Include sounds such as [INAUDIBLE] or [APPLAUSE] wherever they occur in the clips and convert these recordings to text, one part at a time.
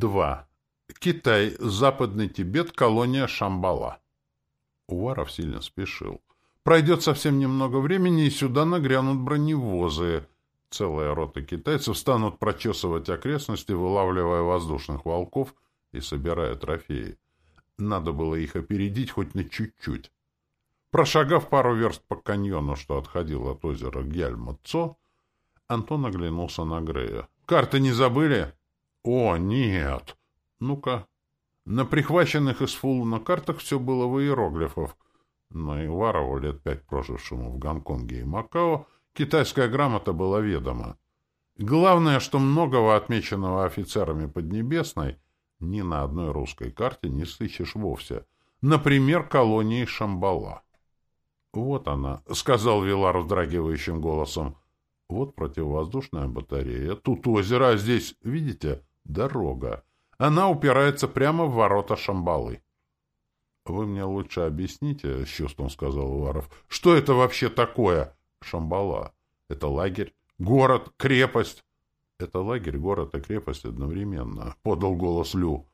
2. Китай, Западный Тибет, колония Шамбала. Уваров сильно спешил. Пройдет совсем немного времени, и сюда нагрянут броневозы. Целая рота китайцев станут прочесывать окрестности, вылавливая воздушных волков и собирая трофеи. Надо было их опередить хоть на чуть-чуть. Прошагав пару верст по каньону, что отходил от озера Гяльмацо, Антон оглянулся на Грея. «Карты не забыли?» «О, нет!» «Ну-ка». На прихваченных из Фуллана картах все было в иероглифов, но Иварову, лет пять прожившему в Гонконге и Макао, китайская грамота была ведома. Главное, что многого отмеченного офицерами Поднебесной ни на одной русской карте не сыщешь вовсе. Например, колонии Шамбала. «Вот она», — сказал Вилар вздрагивающим голосом. «Вот противовоздушная батарея. Тут озеро, а здесь, видите, дорога. Она упирается прямо в ворота Шамбалы». «Вы мне лучше объясните, — с чувством сказал Уваров, — что это вообще такое Шамбала? Это лагерь, город, крепость?» «Это лагерь, город и крепость одновременно», — подал голос Лю.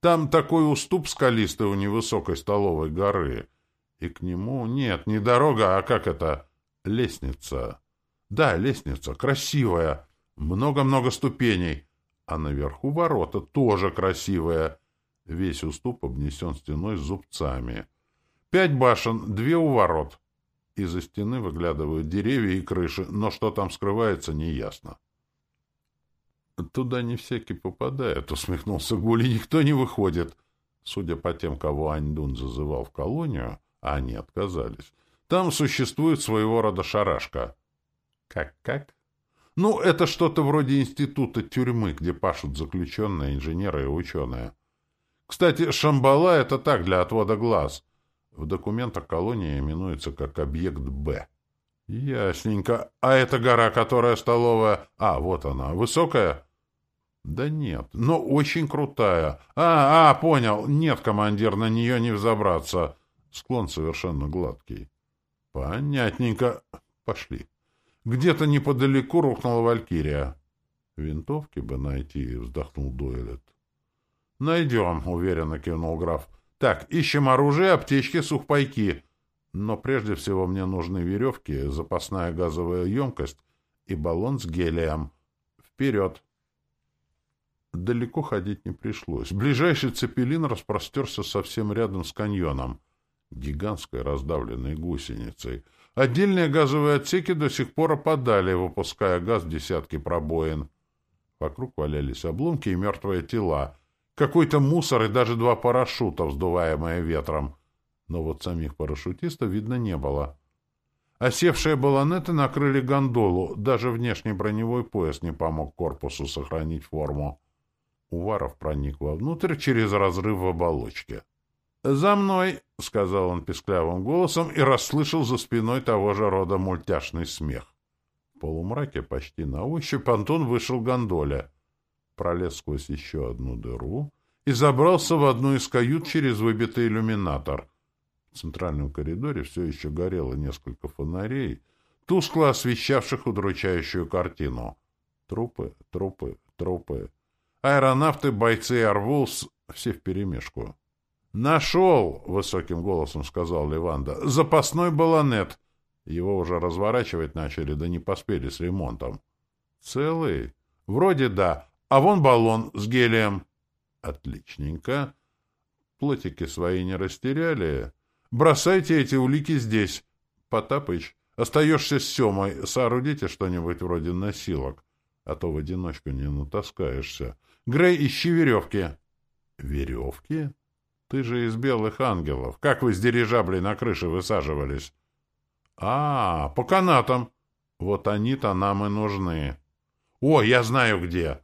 «Там такой уступ скалистый у невысокой столовой горы, и к нему... Нет, не дорога, а как это? Лестница. Да, лестница, красивая, много-много ступеней, а наверху ворота тоже красивые». Весь уступ обнесен стеной с зубцами. Пять башен, две у ворот. Из-за стены выглядывают деревья и крыши, но что там скрывается, неясно. «Туда не всякий попадает», — усмехнулся Гули. «Никто не выходит». Судя по тем, кого Аньдун зазывал в колонию, а они отказались, там существует своего рода шарашка. «Как-как?» «Ну, это что-то вроде института тюрьмы, где пашут заключенные, инженеры и ученые». Кстати, Шамбала — это так, для отвода глаз. В документах колония именуется как объект «Б». Ясненько. А эта гора, которая столовая... А, вот она. Высокая? Да нет, но очень крутая. А, а, понял. Нет, командир, на нее не взобраться. Склон совершенно гладкий. Понятненько. Пошли. Где-то неподалеку рухнула Валькирия. Винтовки бы найти, вздохнул Дуэлет. «Найдем», — уверенно кивнул граф. «Так, ищем оружие, аптечки, сухпайки. Но прежде всего мне нужны веревки, запасная газовая емкость и баллон с гелием. Вперед!» Далеко ходить не пришлось. Ближайший цепелин распростерся совсем рядом с каньоном, гигантской раздавленной гусеницей. Отдельные газовые отсеки до сих пор опадали, выпуская газ в десятки пробоин. Вокруг валялись обломки и мертвые тела — какой-то мусор и даже два парашюта, вздуваемые ветром. Но вот самих парашютистов видно не было. Осевшие баллонеты накрыли гондолу, даже внешний броневой пояс не помог корпусу сохранить форму. Уваров проник вовнутрь через разрыв в оболочке. «За мной!» — сказал он песклявым голосом и расслышал за спиной того же рода мультяшный смех. В полумраке почти на ощупь Антон вышел к гондоле пролез сквозь еще одну дыру и забрался в одну из кают через выбитый иллюминатор. В центральном коридоре все еще горело несколько фонарей, тускло освещавших удручающую картину. Трупы, трупы, трупы. Аэронавты, бойцы Арвулс — все вперемешку. «Нашел!» — высоким голосом сказал Леванда. «Запасной баллонет!» Его уже разворачивать начали, да не поспели с ремонтом. «Целый?» «Вроде да. А вон баллон с гелием. Отличненько. Плотики свои не растеряли. Бросайте эти улики здесь. Потапыч, остаешься с Семой. Соорудите что-нибудь вроде носилок. А то в одиночку не натаскаешься. Грей, ищи веревки. Веревки? Ты же из белых ангелов. Как вы с дирижаблей на крыше высаживались? А, по канатам. Вот они-то нам и нужны. О, я знаю где.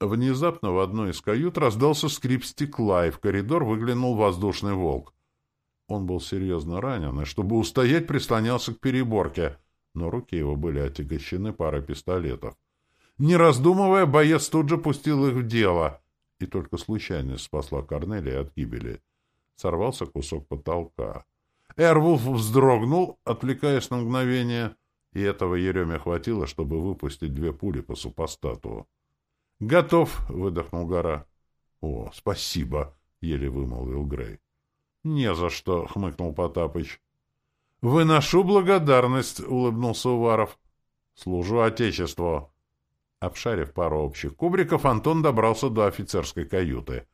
Внезапно в одной из кают раздался скрип стекла, и в коридор выглянул воздушный волк. Он был серьезно ранен, и чтобы устоять, прислонялся к переборке, но руки его были отягощены парой пистолетов. Не раздумывая, боец тут же пустил их в дело, и только случайность спасла Корнелия от гибели. Сорвался кусок потолка. Эрвулф вздрогнул, отвлекаясь на мгновение, и этого Ереме хватило, чтобы выпустить две пули по супостату. «Готов!» — выдохнул гора. О, спасибо, еле вымолвил Грей. Не за что, хмыкнул Потапыч. Выношу благодарность, улыбнулся Уваров. Служу Отечеству. Обшарив пару общих кубриков, Антон добрался до офицерской каюты.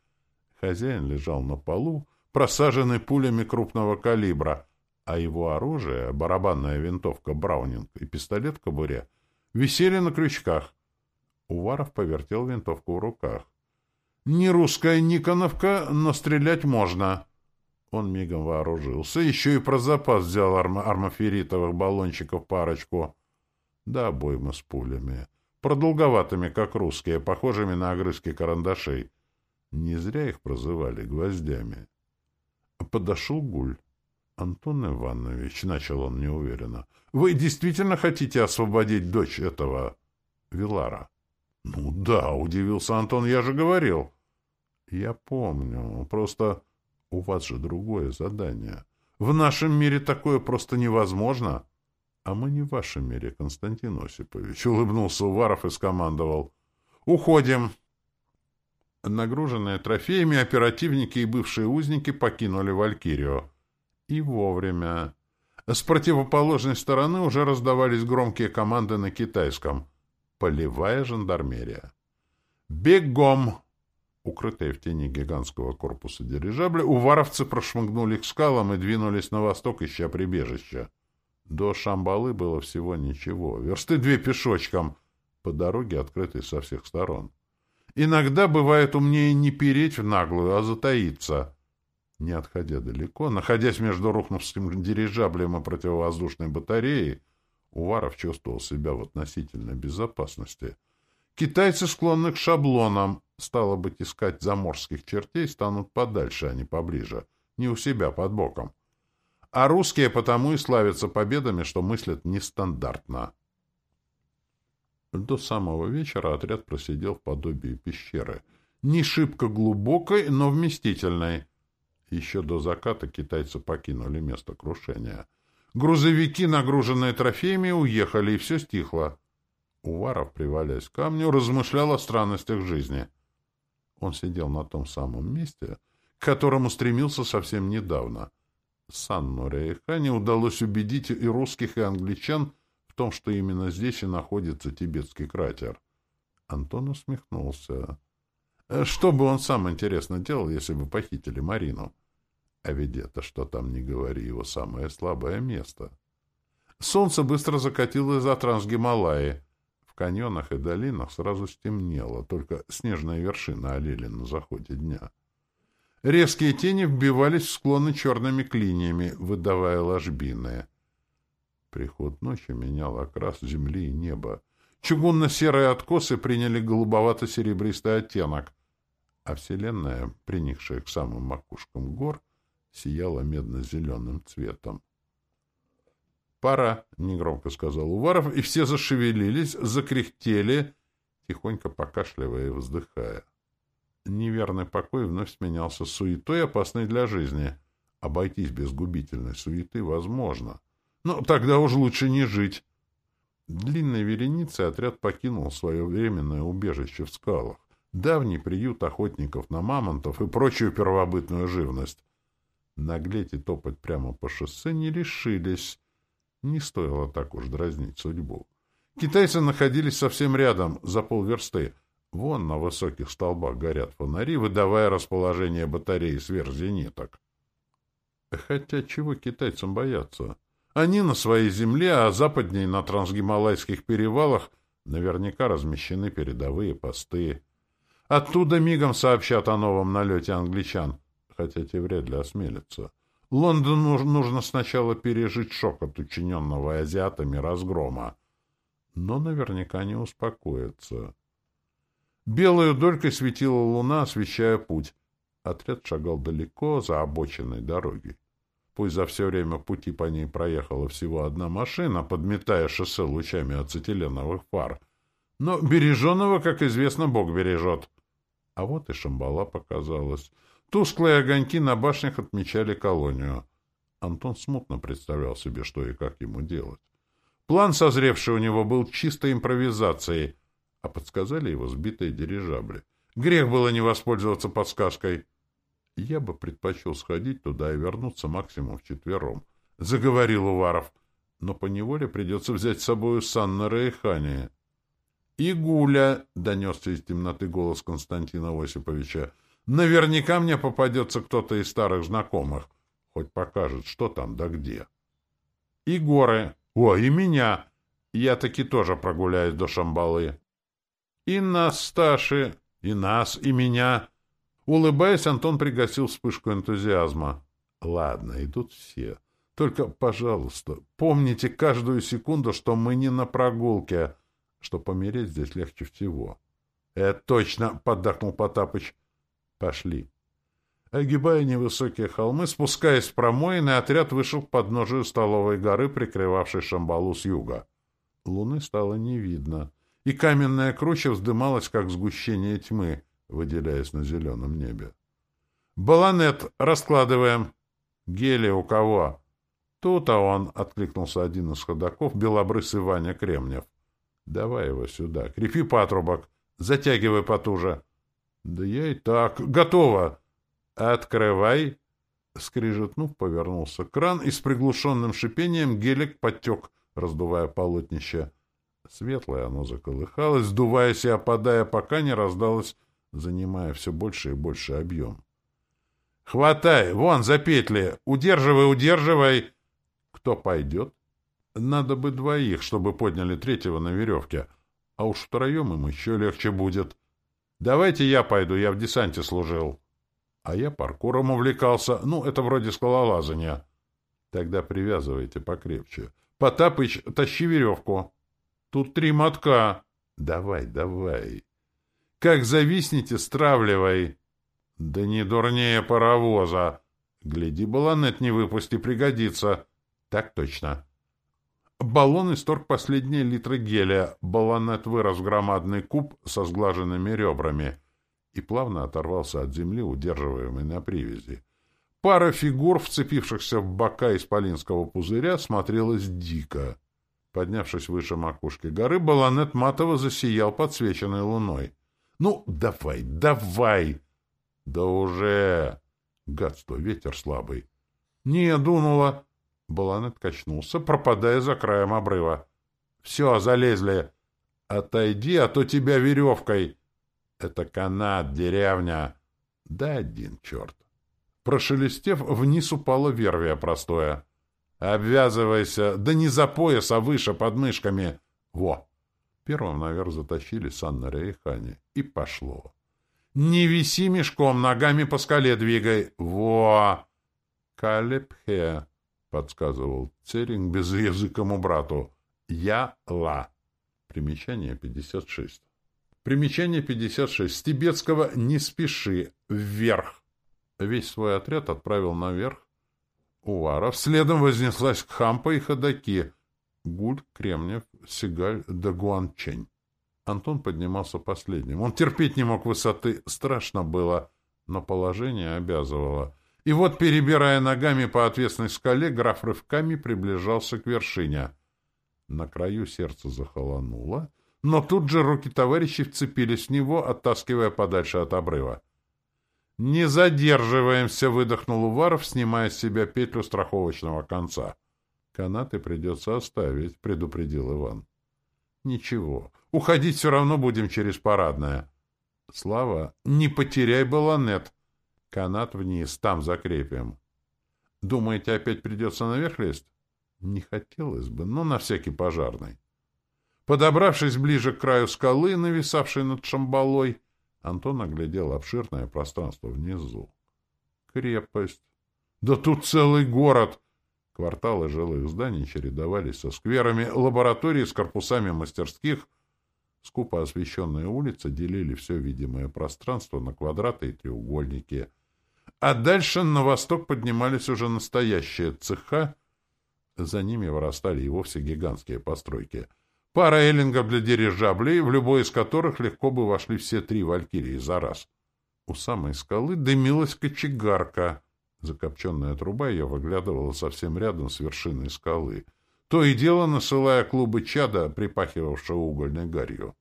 Хозяин лежал на полу, просаженный пулями крупного калибра, а его оружие, барабанная винтовка «Браунинг» и пистолет в кобуре, висели на крючках. Уваров повертел винтовку в руках. «Не русская Никоновка, но стрелять можно». Он мигом вооружился, еще и про запас взял арм армоферитовых баллончиков парочку. Да, обоймы с пулями. Продолговатыми, как русские, похожими на огрызки карандашей. Не зря их прозывали гвоздями. Подошел Гуль. «Антон Иванович», — начал он неуверенно, — «вы действительно хотите освободить дочь этого Вилара?» «Ну да», — удивился Антон, — «я же говорил». «Я помню. Просто у вас же другое задание. В нашем мире такое просто невозможно». «А мы не в вашем мире, Константин Осипович», — улыбнулся Уваров и скомандовал. «Уходим». Нагруженные трофеями, оперативники и бывшие узники покинули Валькирию. И вовремя. С противоположной стороны уже раздавались громкие команды на китайском. Полевая жандармерия. «Бегом!» Укрытые в тени гигантского корпуса дирижабля, уваровцы прошмыгнули к скалам и двинулись на восток, ища прибежища. До Шамбалы было всего ничего. Версты две пешочком, по дороге, открытой со всех сторон. Иногда бывает умнее не переть в наглую, а затаиться. Не отходя далеко, находясь между рухнувшим дирижаблем и противовоздушной батареей, Уваров чувствовал себя в относительной безопасности. Китайцы склонны к шаблонам, стало быть, искать заморских чертей станут подальше, а не поближе, не у себя под боком. А русские потому и славятся победами, что мыслят нестандартно. До самого вечера отряд просидел в подобии пещеры. Не шибко глубокой, но вместительной. Еще до заката китайцы покинули место крушения. Грузовики, нагруженные трофеями, уехали, и все стихло. Уваров, привалясь к камню, размышлял о странностях жизни. Он сидел на том самом месте, к которому стремился совсем недавно. Санну Рейхане удалось убедить и русских, и англичан в том, что именно здесь и находится тибетский кратер. Антон усмехнулся. Э, что бы он сам, интересно, делал, если бы похитили Марину? А ведь это, что там не говори, его самое слабое место. Солнце быстро закатилось за Трансгималаи. В каньонах и долинах сразу стемнело, только снежные вершины олели на заходе дня. Резкие тени вбивались в склоны черными клиньями, выдавая ложбины. Приход ночи менял окрас земли и неба. Чугунно-серые откосы приняли голубовато-серебристый оттенок, а Вселенная, приникшая к самым макушкам гор, сияла медно-зеленым цветом. «Пора», — негромко сказал Уваров, и все зашевелились, закряхтели, тихонько покашливая и вздыхая. Неверный покой вновь сменялся суетой, опасной для жизни. Обойтись без губительной суеты возможно. Но тогда уж лучше не жить. Длинной вереницей отряд покинул свое временное убежище в скалах, давний приют охотников на мамонтов и прочую первобытную живность. Наглеть и топать прямо по шоссе не решились. Не стоило так уж дразнить судьбу. Китайцы находились совсем рядом, за полверсты. Вон на высоких столбах горят фонари, выдавая расположение батареи сверхзениток. Хотя чего китайцам бояться? Они на своей земле, а западнее на трансгималайских перевалах наверняка размещены передовые посты. Оттуда мигом сообщат о новом налете англичан хотя те вряд ли осмелятся. Лондону нужно сначала пережить шок от учиненного азиатами разгрома, но наверняка не успокоится. Белую долькой светила луна, освещая путь. Отряд шагал далеко за обочиной дороги. Пусть за все время пути по ней проехала всего одна машина, подметая шоссе лучами ацетиленовых фар. Но береженного, как известно, Бог бережет. А вот и Шамбала показалась. Тусклые огоньки на башнях отмечали колонию. Антон смутно представлял себе, что и как ему делать. План, созревший у него, был чистой импровизацией, а подсказали его сбитые дирижабли. Грех было не воспользоваться подсказкой. Я бы предпочел сходить туда и вернуться максимум вчетвером, — заговорил Уваров. Но поневоле придется взять с собой Саннера и Хани. — И Гуля, — донесся из темноты голос Константина Осиповича, — наверняка мне попадется кто-то из старых знакомых. Хоть покажет, что там да где. — И горы. О, и меня. Я таки тоже прогуляюсь до Шамбалы. — И нас, Сташи, и нас, и меня. Улыбаясь, Антон пригасил вспышку энтузиазма. Ладно, идут все. Только, пожалуйста, помните каждую секунду, что мы не на прогулке, что помереть здесь легче всего. — Это точно! — поддохнул Потапыч. — Пошли. Огибая невысокие холмы, спускаясь в промоины, отряд вышел к подножию столовой горы, прикрывавшей Шамбалу с юга. Луны стало не видно и каменная круча вздымалась, как сгущение тьмы, выделяясь на зеленом небе. «Баланет раскладываем!» «Гели у кого?» «Тут-то он!» — откликнулся один из ходаков, белобрысый Ваня Кремнев. «Давай его сюда. Крепи патрубок. Затягивай потуже». «Да я и так. Готово!» «Открывай!» Скрижетнув, повернулся кран, и с приглушенным шипением гелик подтек, раздувая полотнище. Светлое оно заколыхалось, сдуваясь и опадая, пока не раздалось, занимая все больше и больше объем. «Хватай! Вон, за петли! Удерживай, удерживай!» «Кто пойдет?» «Надо бы двоих, чтобы подняли третьего на веревке. А уж втроем им еще легче будет. Давайте я пойду, я в десанте служил». «А я паркуром увлекался. Ну, это вроде скалолазания». «Тогда привязывайте покрепче. Потапыч, тащи веревку». Тут три мотка. Давай, давай. Как зависнете, стравливай. Да не дурнее паровоза. Гляди, баллонет не выпусти, пригодится. Так точно. Баллон исторг последние литры гелия. Баллонет вырос в громадный куб со сглаженными ребрами и плавно оторвался от земли, удерживаемый на привязи. Пара фигур, вцепившихся в бока исполинского пузыря, смотрелась дико. Поднявшись выше макушки горы, баланет матово засиял подсвеченной луной. — Ну, давай, давай! — Да уже! Гадство, ветер слабый. — Не, дунуло. Баланет качнулся, пропадая за краем обрыва. — Все, залезли. — Отойди, а то тебя веревкой. — Это канат, деревня. — Да один черт. Прошелестев, вниз упала вервия простое. «Обвязывайся! Да не за пояс, а выше, под мышками!» «Во!» Первым наверх затащили Саннаря и. И пошло. «Не виси мешком, ногами по скале двигай!» «Во!» «Калепхе!» — подсказывал Церинг безязыкому брату. «Я-ла!» Примечание 56. Примечание 56. С тибетского «не спеши» — вверх. Весь свой отряд отправил наверх, Уваров. Следом вознеслась Кхампа и Ходаки. Гуль, Кремнев, Сигаль да Гуанчень. Антон поднимался последним. Он терпеть не мог высоты. Страшно было, но положение обязывало. И вот, перебирая ногами по отвесной скале, граф рывками приближался к вершине. На краю сердце захолонуло, но тут же руки товарищей вцепились в него, оттаскивая подальше от обрыва. «Не задерживаемся!» — выдохнул Уваров, снимая с себя петлю страховочного конца. «Канаты придется оставить», — предупредил Иван. «Ничего, уходить все равно будем через парадное». «Слава, не потеряй баллонет!» «Канат вниз, там закрепим». «Думаете, опять придется наверх лезть?» «Не хотелось бы, но на всякий пожарный». Подобравшись ближе к краю скалы, нависавшей над Шамбалой, Антон оглядел обширное пространство внизу. Крепость. Да тут целый город! Кварталы жилых зданий чередовались со скверами, лаборатории с корпусами мастерских. Скупо освещенные улицы делили все видимое пространство на квадраты и треугольники. А дальше на восток поднимались уже настоящие цеха. За ними вырастали и вовсе гигантские постройки — Пара эллингов для дирижаблей, в любой из которых легко бы вошли все три валькирии за раз. У самой скалы дымилась кочегарка. Закопченная труба ее выглядывала совсем рядом с вершиной скалы. То и дело насылая клубы чада, припахивавшего угольной гарью.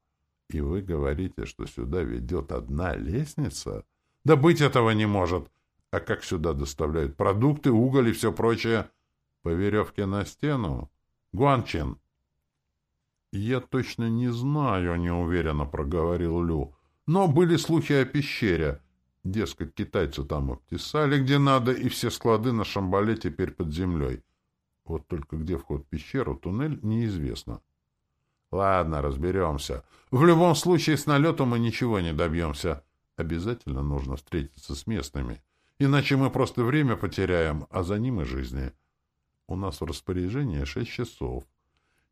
И вы говорите, что сюда ведет одна лестница? Да быть этого не может! А как сюда доставляют продукты, уголь и все прочее? По веревке на стену? Гуанчин. Я точно не знаю, неуверенно проговорил Лю. Но были слухи о пещере. Дескать, китайцы там обтесали где надо, и все склады на Шамбале теперь под землей. Вот только где вход в пещеру, туннель, неизвестно. Ладно, разберемся. В любом случае, с налетом мы ничего не добьемся. Обязательно нужно встретиться с местными. Иначе мы просто время потеряем, а за ним и жизни. У нас в распоряжении шесть часов.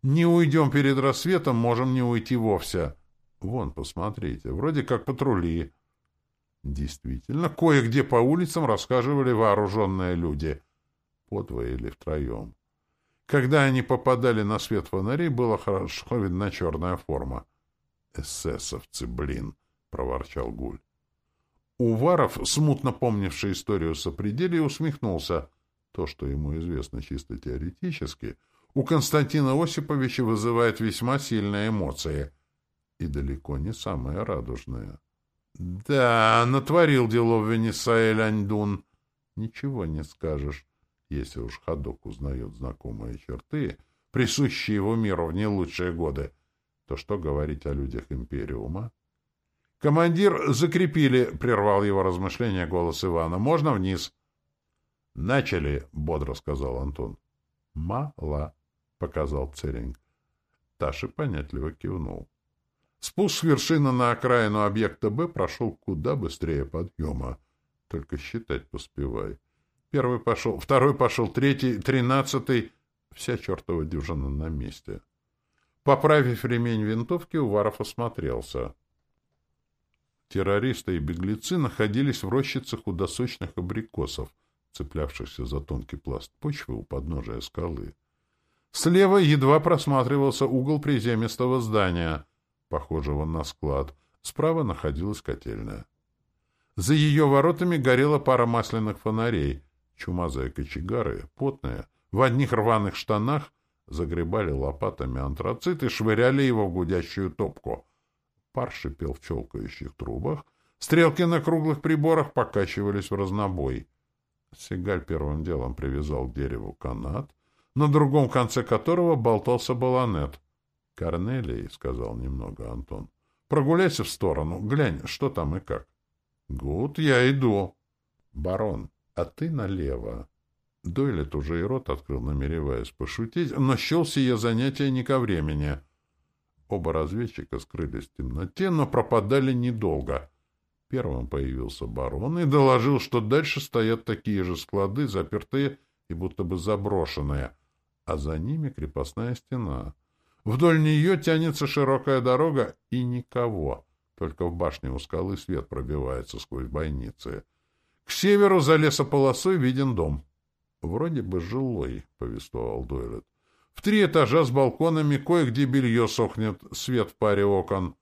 Не уйдем перед рассветом, можем не уйти вовсе. Вон, посмотрите, вроде как патрули. Действительно, кое-где по улицам рассказывали вооруженные люди. По двое или втроем. Когда они попадали на свет фонарей, было хорошо видна черная форма. «Эсэсовцы, блин!» — проворчал Гуль. Уваров, смутно помнивший историю сопределия, усмехнулся. То, что ему известно чисто теоретически, у Константина Осиповича вызывает весьма сильные эмоции. И далеко не самые радужные. «Да, натворил делов Венесаэль Аньдун. Ничего не скажешь. Если уж ходок узнает знакомые черты, присущие его миру в не лучшие годы, то что говорить о людях Империума? «Командир, закрепили!» — прервал его размышления голос Ивана. «Можно вниз?» «Начали!» — бодро сказал Антон. «Мало!» — показал Церинг. Таши понятливо кивнул. Спуск с вершины на окраину объекта «Б» прошел куда быстрее подъема. Только считать поспевай. Первый пошел, второй пошел, третий, тринадцатый. Вся чертова дюжина на месте. Поправив ремень винтовки, Уваров осмотрелся. Террористы и беглецы находились в рощице худосочных абрикосов, цеплявшихся за тонкий пласт почвы у подножия скалы. Слева едва просматривался угол приземистого здания, похожего на склад. Справа находилась котельная. За ее воротами горела пара масляных фонарей — Чумазые кочегары, потные, в одних рваных штанах, загребали лопатами антрацит и швыряли его в гудящую топку. Пар шипел в челкающих трубах, стрелки на круглых приборах покачивались в разнобой. Сигаль первым делом привязал к дереву канат, на другом конце которого болтался баланет. — Корнелий, — сказал немного Антон, — прогуляйся в сторону, глянь, что там и как. — Гуд, я иду. — Барон, а ты налево. Дойлет уже и рот открыл, намереваясь пошутить, но счел сие занятие не ко времени. Оба разведчика скрылись в темноте, но пропадали недолго. Первым появился барон и доложил, что дальше стоят такие же склады, запертые и будто бы заброшенные, а за ними крепостная стена. Вдоль нее тянется широкая дорога и никого, только в башне у скалы свет пробивается сквозь бойницы. К северу за лесополосой виден дом. — Вроде бы жилой, — повествовал Дойлет. — В три этажа с балконами, кое-где белье сохнет, свет в паре окон.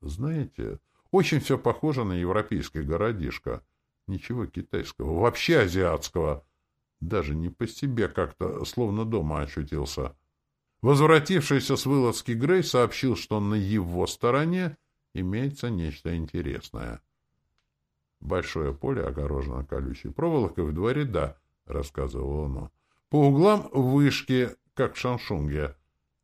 Знаете, очень все похоже на европейский городишко. Ничего китайского, вообще азиатского. Даже не по себе как-то, словно дома ощутился. Возвратившийся с вылазки Грей сообщил, что на его стороне имеется нечто интересное. — Большое поле огорожено колючей проволокой в два ряда, — рассказывал он. По углам вышки, как в Шаншунге.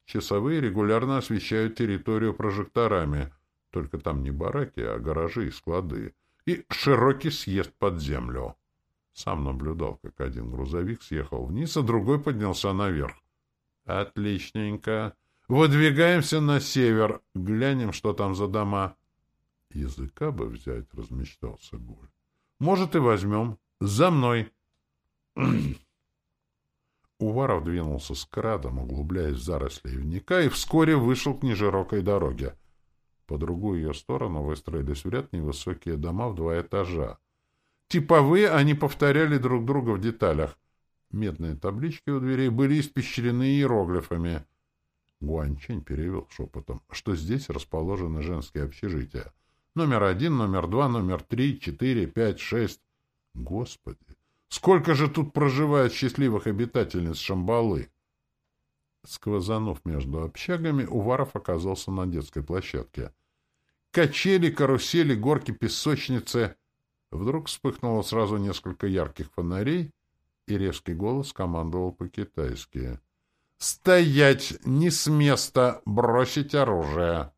Часовые регулярно освещают территорию прожекторами. Только там не бараки, а гаражи и склады. И широкий съезд под землю. Сам наблюдал, как один грузовик съехал вниз, а другой поднялся наверх. Отличненько. Выдвигаемся на север. Глянем, что там за дома. Языка бы взять, размечтался Гуль. Может, и возьмем. За мной. [CLEARS THROAT] Уваров двинулся с крадом, углубляясь в заросли ивника, и вскоре вышел к нежирокой дороге. По другую ее сторону выстроились в ряд невысокие дома в два этажа. Типовые они повторяли друг друга в деталях. Медные таблички у дверей были испещрены иероглифами. Гуанчень перевел шепотом, что здесь расположены женские общежития — Номер один, номер два, номер три, четыре, пять, шесть. Господи, сколько же тут проживает счастливых обитательниц Шамбалы! Сквозанув между общагами, Уваров оказался на детской площадке. Качели, карусели, горки, песочницы. Вдруг вспыхнуло сразу несколько ярких фонарей, и резкий голос командовал по-китайски. «Стоять! Не с места! Бросить оружие!»